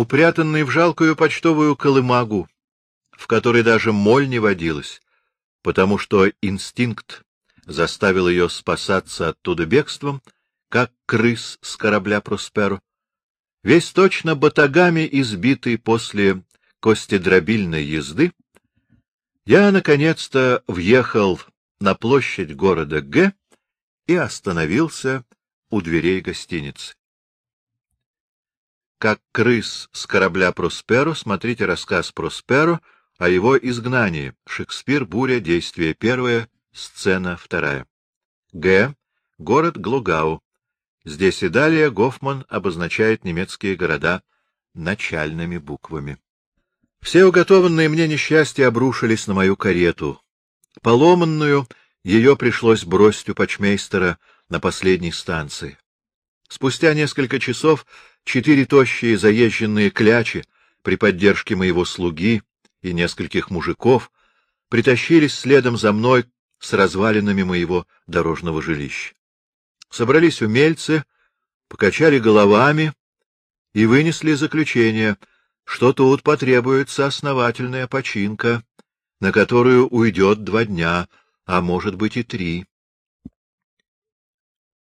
упрятанный в жалкую почтовую колымагу, в которой даже моль не водилась, потому что инстинкт заставил ее спасаться оттуда бегством, как крыс с корабля Просперо, весь точно батагами избитый после костедробильной езды, я наконец-то въехал на площадь города Г и остановился у дверей гостиницы. Как крыс с корабля Просперо, смотрите рассказ Просперо о его изгнании. Шекспир, буря, действие первое, сцена вторая. Г. Город Глугау. Здесь и далее Гофман обозначает немецкие города начальными буквами. Все уготованные мне несчастья обрушились на мою карету. Поломанную ее пришлось бросить у почмейстера на последней станции. Спустя несколько часов четыре тощие заезженные клячи при поддержке моего слуги и нескольких мужиков притащились следом за мной с развалинами моего дорожного жилища. Собрались умельцы, покачали головами и вынесли заключение, что тут потребуется основательная починка, на которую уйдет два дня, а может быть и три.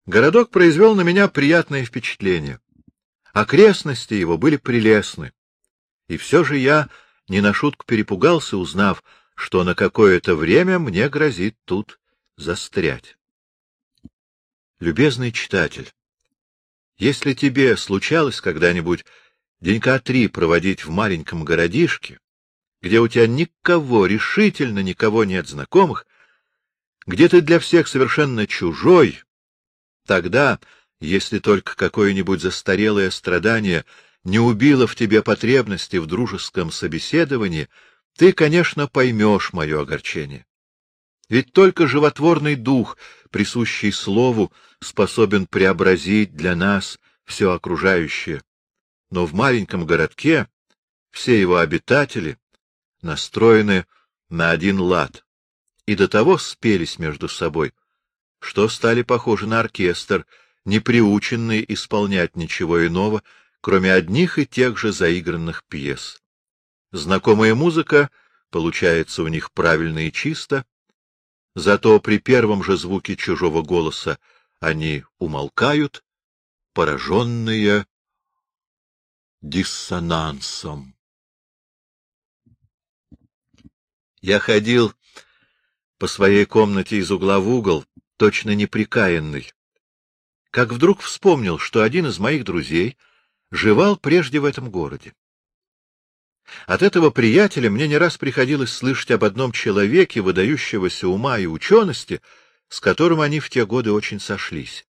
Городок произвел на меня приятное впечатление. Окрестности его были прелестны. И все же я не на шутку перепугался, узнав, что на какое-то время мне грозит тут застрять. Любезный читатель, если тебе случалось когда-нибудь денька три проводить в маленьком городишке, где у тебя никого, решительно никого нет знакомых, где ты для всех совершенно чужой, тогда, если только какое-нибудь застарелое страдание не убило в тебе потребности в дружеском собеседовании, ты, конечно, поймешь мое огорчение. Ведь только животворный дух, присущий слову, способен преобразить для нас все окружающее. Но в маленьком городке все его обитатели настроены на один лад и до того спелись между собой, что стали похожи на оркестр, не приученный исполнять ничего иного, кроме одних и тех же заигранных пьес. Знакомая музыка получается у них правильно и чисто, зато при первом же звуке чужого голоса они умолкают, пораженные диссонансом. Я ходил по своей комнате из угла в угол, точно неприкаянный, как вдруг вспомнил, что один из моих друзей — жевал прежде в этом городе. От этого приятеля мне не раз приходилось слышать об одном человеке, выдающегося ума и учености, с которым они в те годы очень сошлись.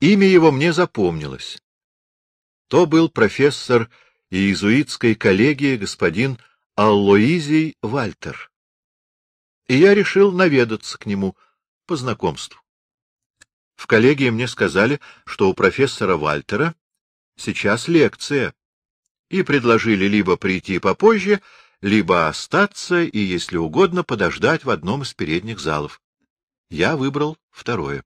Имя его мне запомнилось. То был профессор иезуитской коллегии господин Аллоизий Вальтер. И я решил наведаться к нему по знакомству. В коллегии мне сказали, что у профессора Вальтера сейчас лекция, и предложили либо прийти попозже, либо остаться и, если угодно, подождать в одном из передних залов. Я выбрал второе.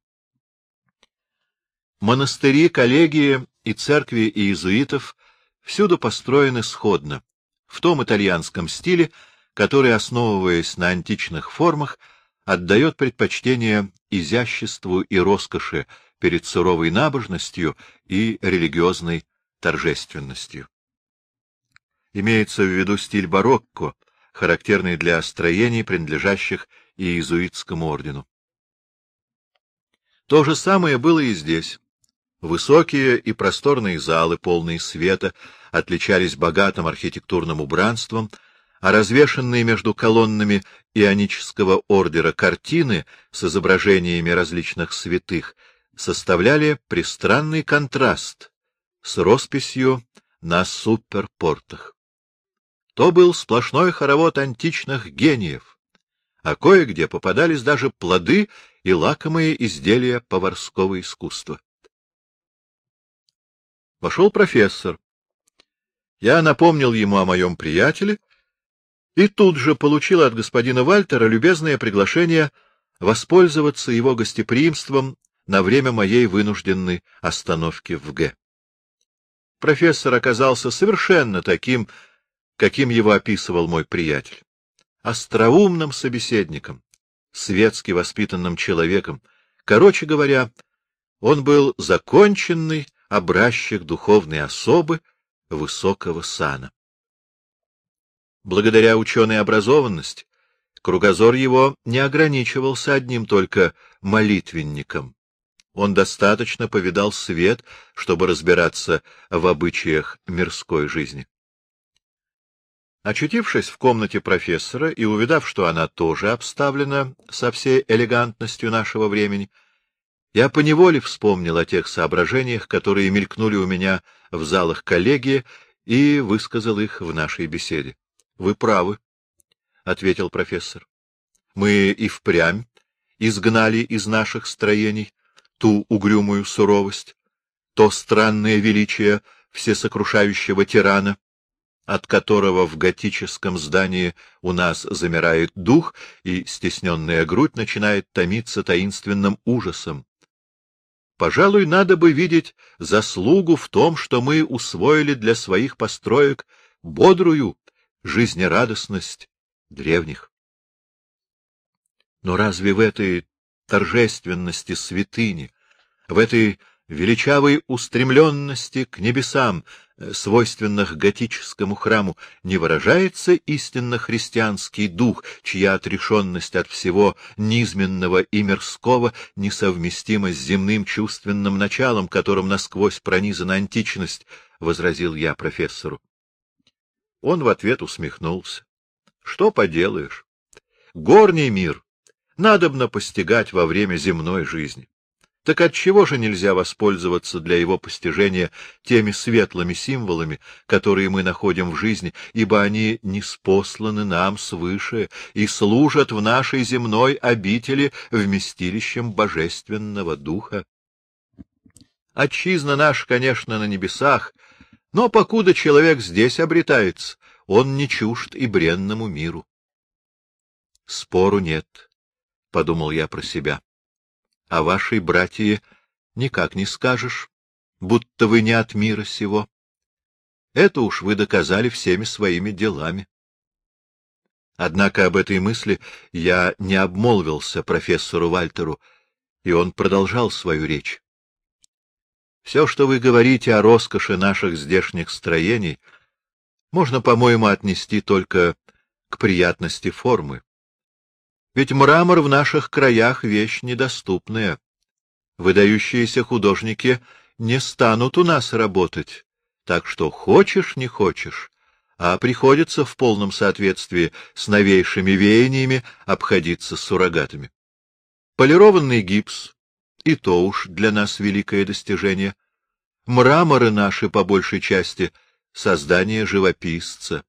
Монастыри, коллегии и церкви иезуитов всюду построены сходно, в том итальянском стиле, который, основываясь на античных формах, отдает предпочтение изяществу и роскоши перед суровой набожностью и религиозной торжественностью. Имеется в виду стиль барокко, характерный для строений, принадлежащих иезуитскому ордену. То же самое было и здесь. Высокие и просторные залы, полные света, отличались богатым архитектурным убранством, а развешанные между колоннами ионического ордера картины с изображениями различных святых составляли пристранный контраст с росписью на суперпортах. То был сплошной хоровод античных гениев, а кое-где попадались даже плоды и лакомые изделия поварского искусства. Вошел профессор. Я напомнил ему о моем приятеле и тут же получил от господина Вальтера любезное приглашение воспользоваться его гостеприимством на время моей вынужденной остановки в Г. профессор оказался совершенно таким, каким его описывал мой приятель. Остроумным собеседником, светски воспитанным человеком. Короче говоря, он был законченный образчик духовной особы высокого сана. Благодаря ученой образованности кругозор его не ограничивался одним только молитвенником. Он достаточно повидал свет, чтобы разбираться в обычаях мирской жизни. Очутившись в комнате профессора и увидав, что она тоже обставлена со всей элегантностью нашего времени, я поневоле вспомнил о тех соображениях, которые мелькнули у меня в залах коллегии, и высказал их в нашей беседе. — Вы правы, — ответил профессор. — Мы и впрямь изгнали из наших строений ту угрюмую суровость, то странное величие всесокрушающего тирана, от которого в готическом здании у нас замирает дух, и стесненная грудь начинает томиться таинственным ужасом. Пожалуй, надо бы видеть заслугу в том, что мы усвоили для своих построек бодрую жизнерадостность древних. Но разве в этой торжественности святыни, в этой величавой устремленности к небесам, э, свойственных готическому храму, не выражается истинно христианский дух, чья отрешенность от всего низменного и мирского несовместима с земным чувственным началом, которым насквозь пронизана античность, — возразил я профессору. Он в ответ усмехнулся. — Что поделаешь? Горний мир надобно постигать во время земной жизни. Так отчего же нельзя воспользоваться для его постижения теми светлыми символами, которые мы находим в жизни, ибо они не спосланы нам свыше и служат в нашей земной обители вместилищем божественного духа? Отчизна наша, конечно, на небесах, но покуда человек здесь обретается, он не чужд и бренному миру. Спору нет, — подумал я про себя о вашей братье никак не скажешь, будто вы не от мира сего. Это уж вы доказали всеми своими делами. Однако об этой мысли я не обмолвился профессору Вальтеру, и он продолжал свою речь. Все, что вы говорите о роскоши наших здешних строений, можно, по-моему, отнести только к приятности формы. Ведь мрамор в наших краях — вещь недоступная. Выдающиеся художники не станут у нас работать, так что хочешь, не хочешь, а приходится в полном соответствии с новейшими веяниями обходиться суррогатами. Полированный гипс — и то уж для нас великое достижение. Мраморы наши, по большей части, — создание живописца.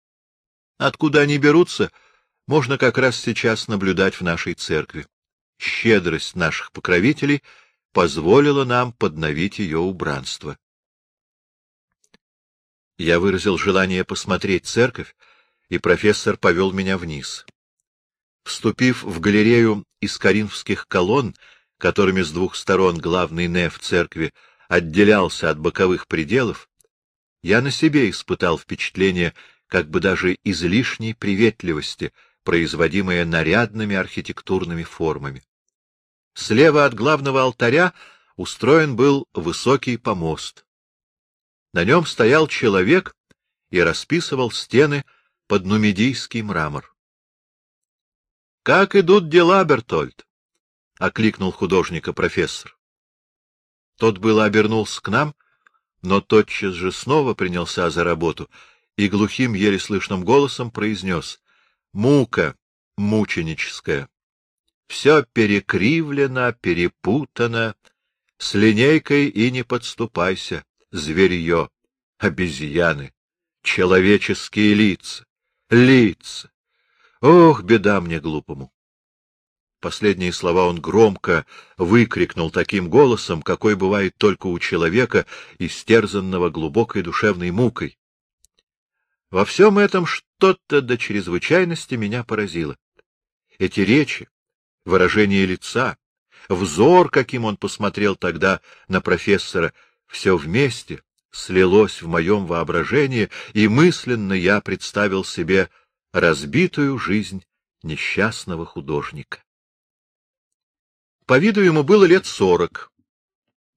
Откуда они берутся — можно как раз сейчас наблюдать в нашей церкви. Щедрость наших покровителей позволила нам подновить ее убранство. Я выразил желание посмотреть церковь, и профессор повел меня вниз. Вступив в галерею из коринфских колонн, которыми с двух сторон главный неф церкви отделялся от боковых пределов, я на себе испытал впечатление как бы даже излишней приветливости — производимое нарядными архитектурными формами. Слева от главного алтаря устроен был высокий помост. На нем стоял человек и расписывал стены под нумидийский мрамор. — Как идут дела, Бертольд? — окликнул художника профессор. Тот было обернулся к нам, но тотчас же снова принялся за работу и глухим, еле слышным голосом произнес мука мученическая. Все перекривлено, перепутано, с линейкой и не подступайся, зверье, обезьяны, человеческие лица, лица. Ох, беда мне глупому! Последние слова он громко выкрикнул таким голосом, какой бывает только у человека, истерзанного глубокой душевной мукой. Во всем этом что-то до чрезвычайности меня поразило. Эти речи, выражение лица, взор, каким он посмотрел тогда на профессора, все вместе слилось в моем воображении, и мысленно я представил себе разбитую жизнь несчастного художника. По виду ему было лет сорок.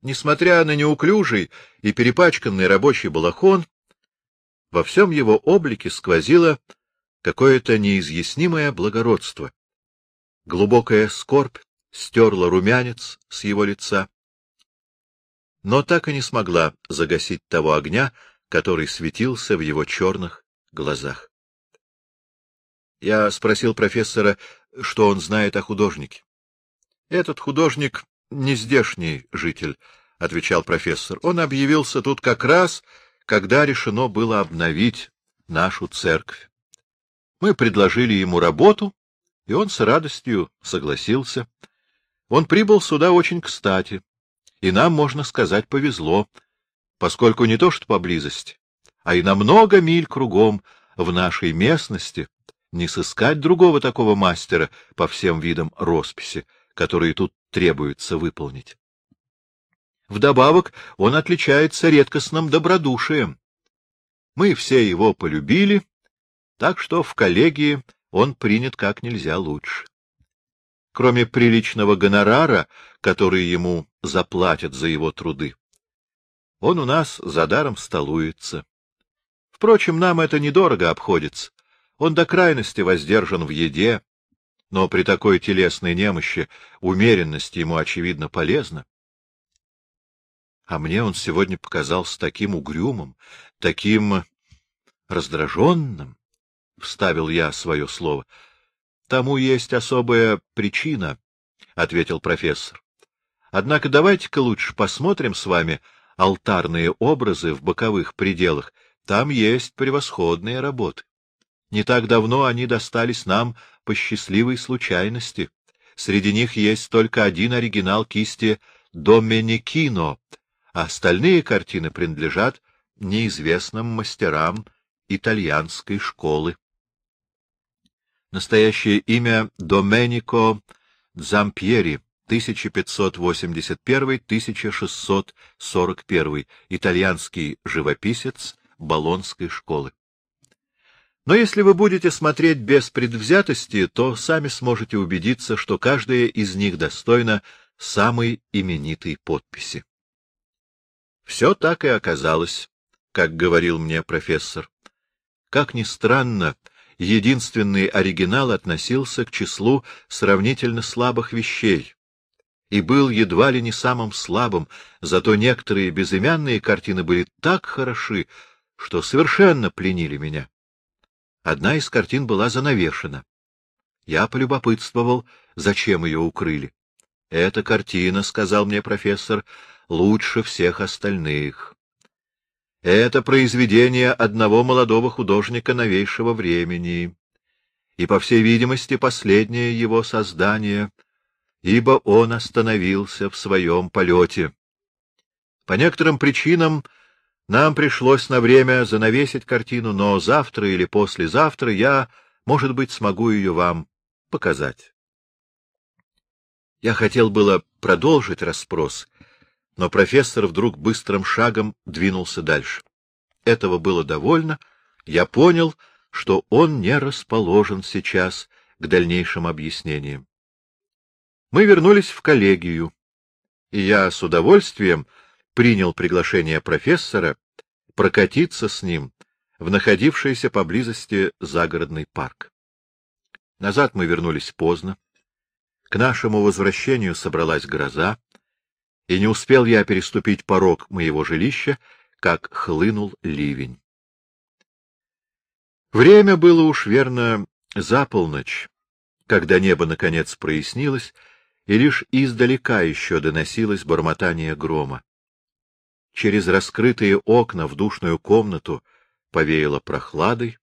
Несмотря на неуклюжий и перепачканный рабочий балахон, во всем его облике сквозило какое-то неизъяснимое благородство. Глубокая скорбь стерла румянец с его лица, но так и не смогла загасить того огня, который светился в его черных глазах. Я спросил профессора, что он знает о художнике. — Этот художник — не здешний житель, — отвечал профессор. — Он объявился тут как раз, когда решено было обновить нашу церковь. Мы предложили ему работу, и он с радостью согласился. Он прибыл сюда очень кстати, и нам, можно сказать, повезло, поскольку не то что поблизости, а и на много миль кругом в нашей местности не сыскать другого такого мастера по всем видам росписи, которые тут требуется выполнить. Вдобавок он отличается редкостным добродушием. Мы все его полюбили, так что в коллегии он принят как нельзя лучше. Кроме приличного гонорара, который ему заплатят за его труды, он у нас за даром столуется. Впрочем, нам это недорого обходится. Он до крайности воздержан в еде, но при такой телесной немощи умеренность ему, очевидно, полезна. А мне он сегодня показался таким угрюмым, таким раздраженным, — вставил я свое слово. — Тому есть особая причина, — ответил профессор. — Однако давайте-ка лучше посмотрим с вами алтарные образы в боковых пределах. Там есть превосходные работы. Не так давно они достались нам по счастливой случайности. Среди них есть только один оригинал кисти Доменикино, а остальные картины принадлежат неизвестным мастерам итальянской школы. Настоящее имя Доменико Дзампьери, 1581-1641, итальянский живописец Болонской школы. Но если вы будете смотреть без предвзятости, то сами сможете убедиться, что каждая из них достойна самой именитой подписи. Все так и оказалось, как говорил мне профессор. Как ни странно, единственный оригинал относился к числу сравнительно слабых вещей и был едва ли не самым слабым, зато некоторые безымянные картины были так хороши, что совершенно пленили меня. Одна из картин была занавешена. Я полюбопытствовал, зачем ее укрыли. — Эта картина, — сказал мне профессор, — лучше всех остальных. Это произведение одного молодого художника новейшего времени, и, по всей видимости, последнее его создание, ибо он остановился в своем полете. По некоторым причинам нам пришлось на время занавесить картину, но завтра или послезавтра я, может быть, смогу ее вам показать. Я хотел было продолжить расспрос, но профессор вдруг быстрым шагом двинулся дальше. Этого было довольно. Я понял, что он не расположен сейчас к дальнейшим объяснениям. Мы вернулись в коллегию, и я с удовольствием принял приглашение профессора прокатиться с ним в находившийся поблизости загородный парк. Назад мы вернулись поздно. К нашему возвращению собралась гроза, и не успел я переступить порог моего жилища, как хлынул ливень. Время было уж верно за полночь, когда небо наконец прояснилось, и лишь издалека еще доносилось бормотание грома. Через раскрытые окна в душную комнату повеяло прохладой,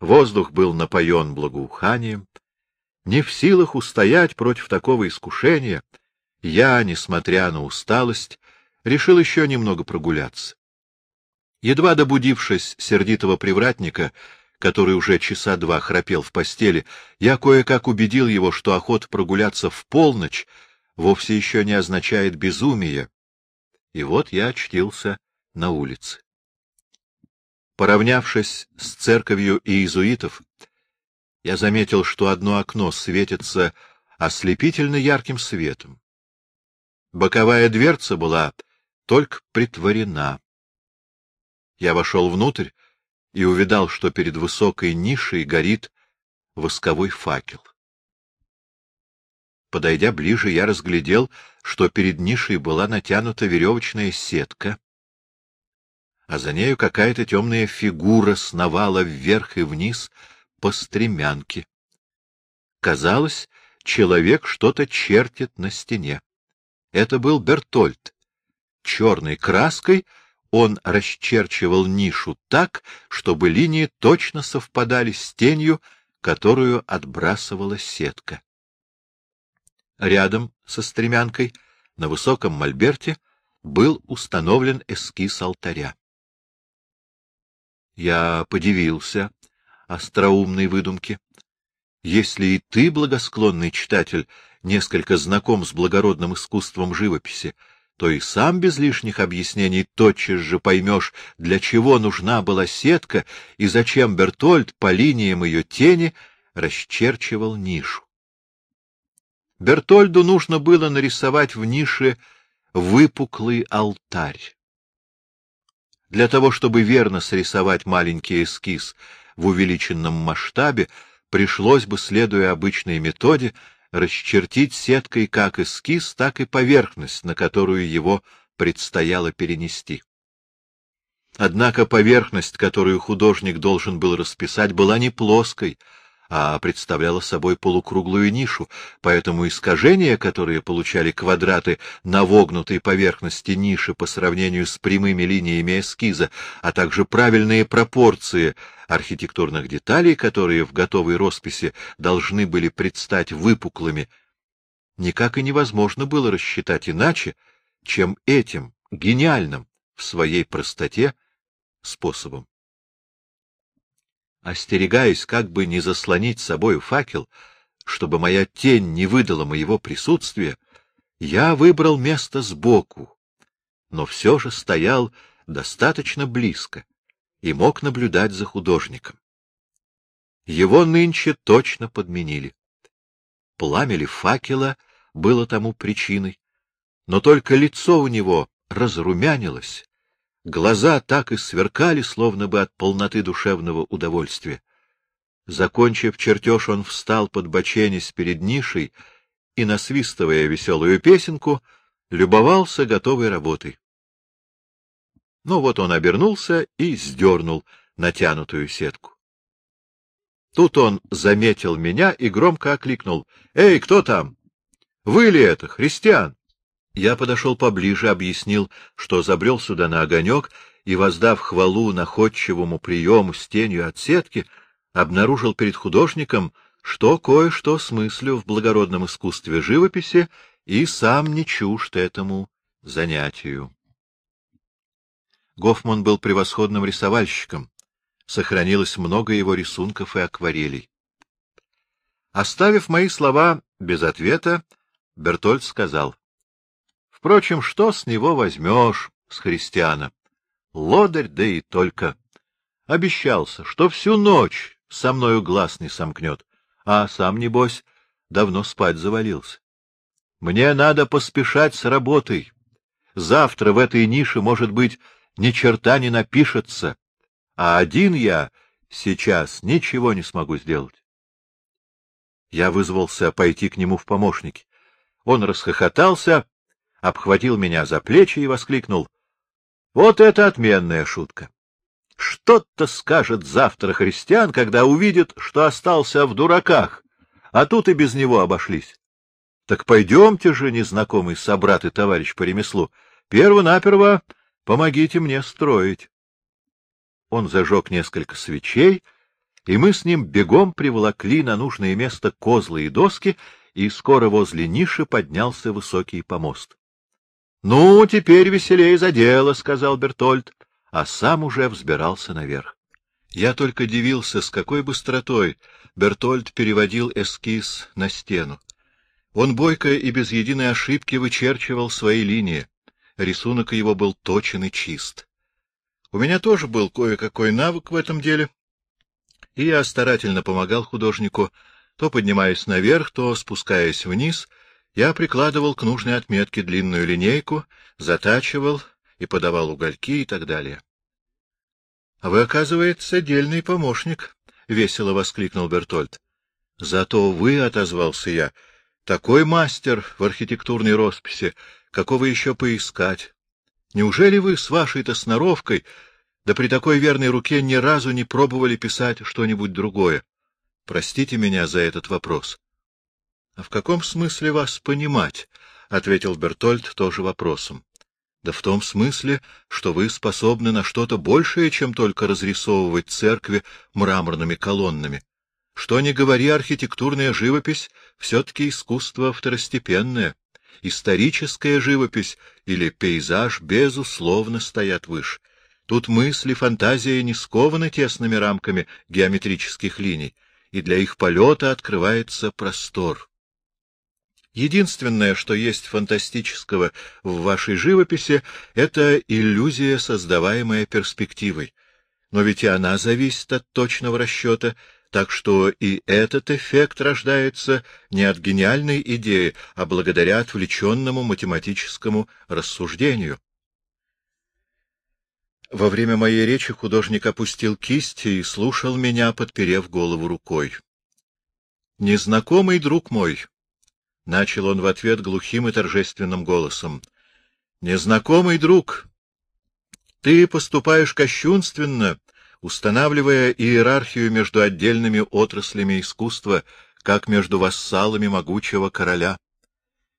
воздух был напоен благоуханием. Не в силах устоять против такого искушения, я, несмотря на усталость, решил еще немного прогуляться. Едва добудившись сердитого привратника, который уже часа два храпел в постели, я кое-как убедил его, что охота прогуляться в полночь вовсе еще не означает безумие. И вот я очтился на улице. Поравнявшись с церковью иезуитов, я заметил, что одно окно светится ослепительно ярким светом. Боковая дверца была только притворена. Я вошел внутрь и увидал, что перед высокой нишей горит восковой факел. Подойдя ближе, я разглядел, что перед нишей была натянута веревочная сетка, а за нею какая-то темная фигура сновала вверх и вниз по стремянке. Казалось, человек что-то чертит на стене. Это был Бертольд. Черной краской он расчерчивал нишу так, чтобы линии точно совпадали с тенью, которую отбрасывала сетка. Рядом со стремянкой на высоком мольберте был установлен эскиз алтаря. Я подивился остроумной выдумке. Если и ты, благосклонный читатель, несколько знаком с благородным искусством живописи, то и сам без лишних объяснений тотчас же поймешь, для чего нужна была сетка и зачем Бертольд по линиям ее тени расчерчивал нишу. Бертольду нужно было нарисовать в нише выпуклый алтарь. Для того, чтобы верно срисовать маленький эскиз в увеличенном масштабе, пришлось бы, следуя обычной методе, расчертить сеткой как эскиз, так и поверхность, на которую его предстояло перенести. Однако поверхность, которую художник должен был расписать, была не плоской, а представляла собой полукруглую нишу, поэтому искажения, которые получали квадраты на вогнутой поверхности ниши по сравнению с прямыми линиями эскиза, а также правильные пропорции архитектурных деталей, которые в готовой росписи должны были предстать выпуклыми, никак и невозможно было рассчитать иначе, чем этим, гениальным в своей простоте, способом остерегаясь как бы не заслонить собою факел, чтобы моя тень не выдала моего присутствия, я выбрал место сбоку, но все же стоял достаточно близко и мог наблюдать за художником. Его нынче точно подменили. Пламя ли факела было тому причиной, но только лицо у него разрумянилось, Глаза так и сверкали, словно бы от полноты душевного удовольствия. Закончив чертеж, он встал под боченись перед нишей и, насвистывая веселую песенку, любовался готовой работой. Ну вот он обернулся и сдернул натянутую сетку. Тут он заметил меня и громко окликнул. — Эй, кто там? Вы ли это, христиан? Я подошел поближе, объяснил, что забрел сюда на огонек и, воздав хвалу находчивому приему с тенью от сетки, обнаружил перед художником, что кое-что смыслю в благородном искусстве живописи и сам не чужд этому занятию. Гофман был превосходным рисовальщиком. Сохранилось много его рисунков и акварелей. Оставив мои слова без ответа, Бертольд сказал. Впрочем, что с него возьмешь, с христиана? Лодырь, да и только. Обещался, что всю ночь со мною глаз не сомкнет, а сам, небось, давно спать завалился. Мне надо поспешать с работой. Завтра в этой нише, может быть, ни черта не напишется, а один я сейчас ничего не смогу сделать. Я вызвался пойти к нему в помощники. Он расхохотался обхватил меня за плечи и воскликнул. — Вот это отменная шутка! Что-то скажет завтра христиан, когда увидит, что остался в дураках, а тут и без него обошлись. Так пойдемте же, незнакомый собрат и товарищ по ремеслу, перво-наперво помогите мне строить. Он зажег несколько свечей, и мы с ним бегом приволокли на нужное место козлы и доски, и скоро возле ниши поднялся высокий помост. — Ну, теперь веселее за дело, — сказал Бертольд, а сам уже взбирался наверх. Я только дивился, с какой быстротой Бертольд переводил эскиз на стену. Он бойко и без единой ошибки вычерчивал свои линии. Рисунок его был точен и чист. У меня тоже был кое-какой навык в этом деле, и я старательно помогал художнику, то поднимаясь наверх, то спускаясь вниз, я прикладывал к нужной отметке длинную линейку, затачивал и подавал угольки и так далее. — А вы, оказывается, дельный помощник, — весело воскликнул Бертольд. — Зато вы, — отозвался я, — такой мастер в архитектурной росписи, какого еще поискать. Неужели вы с вашей-то сноровкой, да при такой верной руке ни разу не пробовали писать что-нибудь другое? Простите меня за этот вопрос. — в каком смысле вас понимать? — ответил Бертольд тоже вопросом. — Да в том смысле, что вы способны на что-то большее, чем только разрисовывать церкви мраморными колоннами. Что ни говори, архитектурная живопись все-таки искусство второстепенное. Историческая живопись или пейзаж, безусловно, стоят выше. Тут мысли, фантазия не скованы тесными рамками геометрических линий, и для их полета открывается простор. Единственное, что есть фантастического в вашей живописи, это иллюзия, создаваемая перспективой. Но ведь и она зависит от точного расчета, так что и этот эффект рождается не от гениальной идеи, а благодаря отвлеченному математическому рассуждению. Во время моей речи художник опустил кисть и слушал меня, подперев голову рукой. «Незнакомый друг мой», — начал он в ответ глухим и торжественным голосом, — «незнакомый друг, ты поступаешь кощунственно, устанавливая иерархию между отдельными отраслями искусства, как между вассалами могучего короля.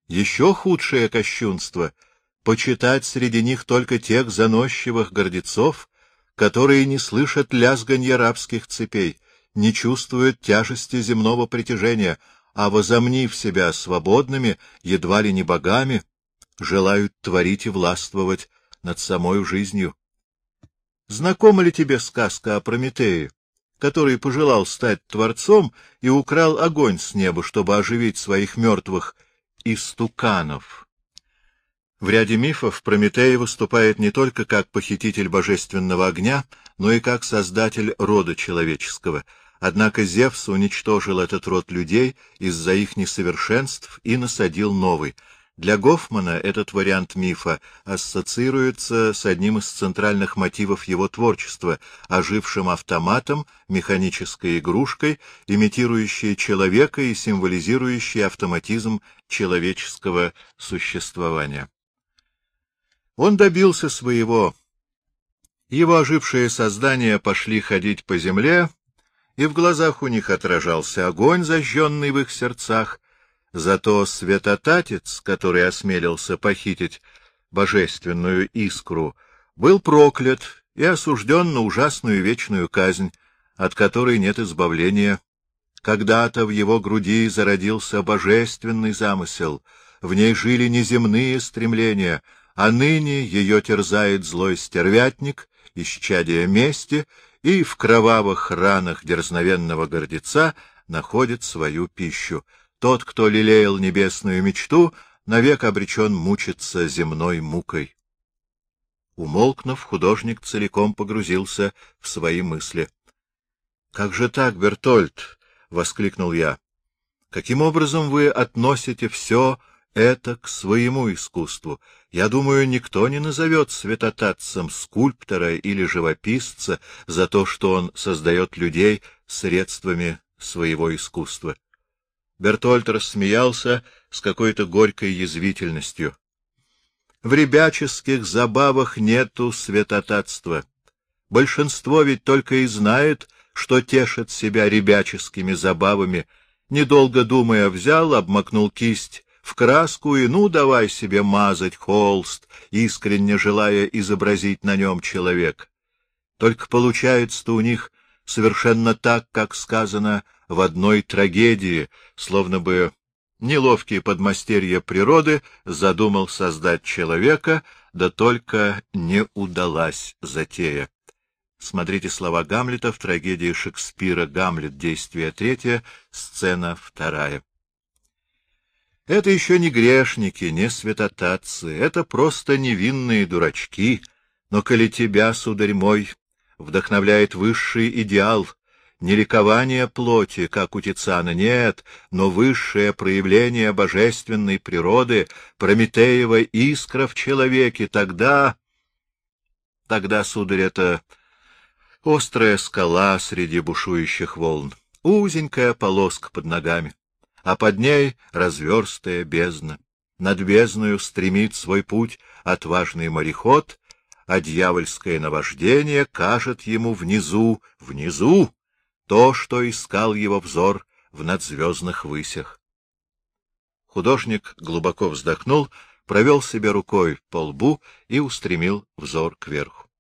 Еще худшее кощунство — почитать среди них только тех заносчивых гордецов, которые не слышат лязганья рабских цепей, не чувствуют тяжести земного притяжения, а, возомнив себя свободными, едва ли не богами, желают творить и властвовать над самой жизнью. Знакома ли тебе сказка о Прометее, который пожелал стать творцом и украл огонь с неба, чтобы оживить своих мертвых истуканов? В ряде мифов Прометей выступает не только как похититель божественного огня, но и как создатель рода человеческого. Однако Зевс уничтожил этот род людей из-за их несовершенств и насадил новый — для Гофмана этот вариант мифа ассоциируется с одним из центральных мотивов его творчества — ожившим автоматом, механической игрушкой, имитирующей человека и символизирующей автоматизм человеческого существования. Он добился своего. Его ожившие создания пошли ходить по земле, и в глазах у них отражался огонь, зажженный в их сердцах, Зато святотатец, который осмелился похитить божественную искру, был проклят и осужден на ужасную вечную казнь, от которой нет избавления. Когда-то в его груди зародился божественный замысел, в ней жили неземные стремления, а ныне ее терзает злой стервятник, исчадие мести, и в кровавых ранах дерзновенного гордеца находит свою пищу — тот, кто лелеял небесную мечту, навек обречен мучиться земной мукой. Умолкнув, художник целиком погрузился в свои мысли. — Как же так, Бертольд? — воскликнул я. — Каким образом вы относите все это к своему искусству? Я думаю, никто не назовет святотатцем скульптора или живописца за то, что он создает людей средствами своего искусства. Бертольд рассмеялся с какой-то горькой язвительностью. В ребяческих забавах нету святотатства. Большинство ведь только и знает, что тешит себя ребяческими забавами. Недолго думая, взял, обмакнул кисть в краску и ну давай себе мазать холст, искренне желая изобразить на нем человека. Только получается-то у них совершенно так, как сказано в одной трагедии, словно бы неловкий подмастерье природы задумал создать человека, да только не удалась затея. Смотрите слова Гамлета в трагедии Шекспира «Гамлет. Действие третье. Сцена вторая». Это еще не грешники, не святотатцы, это просто невинные дурачки, Но коли тебя, сударь мой, вдохновляет высший идеал, не ликование плоти, как у Тициана, нет, но высшее проявление божественной природы, Прометеева искра в человеке, тогда... Тогда, сударь, это острая скала среди бушующих волн, узенькая полоска под ногами, а под ней разверстая бездна. Над бездною стремит свой путь отважный мореход, а дьявольское наваждение кажет ему внизу, внизу, то, что искал его взор в надзвездных высях. Художник глубоко вздохнул, провел себе рукой по лбу и устремил взор кверху.